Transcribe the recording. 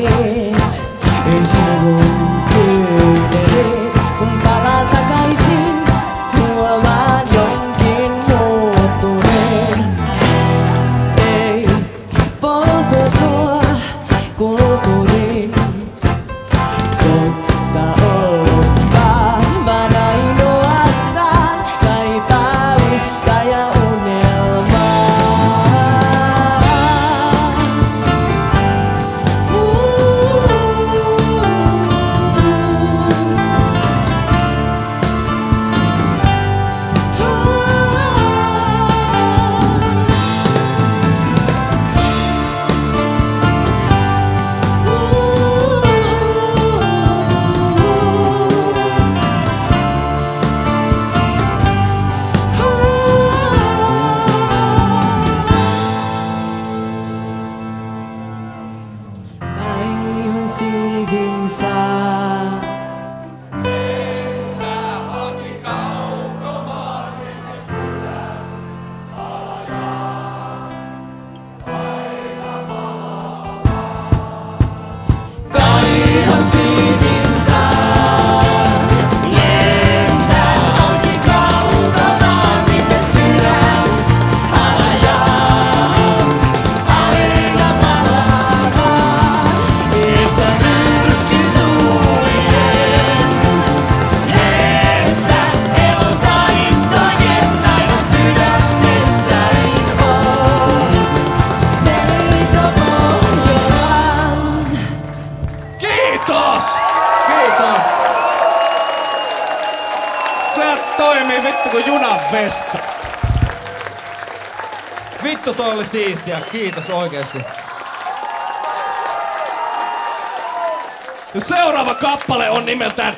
It's a woman. receiving inside. Toimii vittu kuin junan vessa. Vittu toi oli siistiä, kiitos oikeesti. Ja seuraava kappale on nimeltään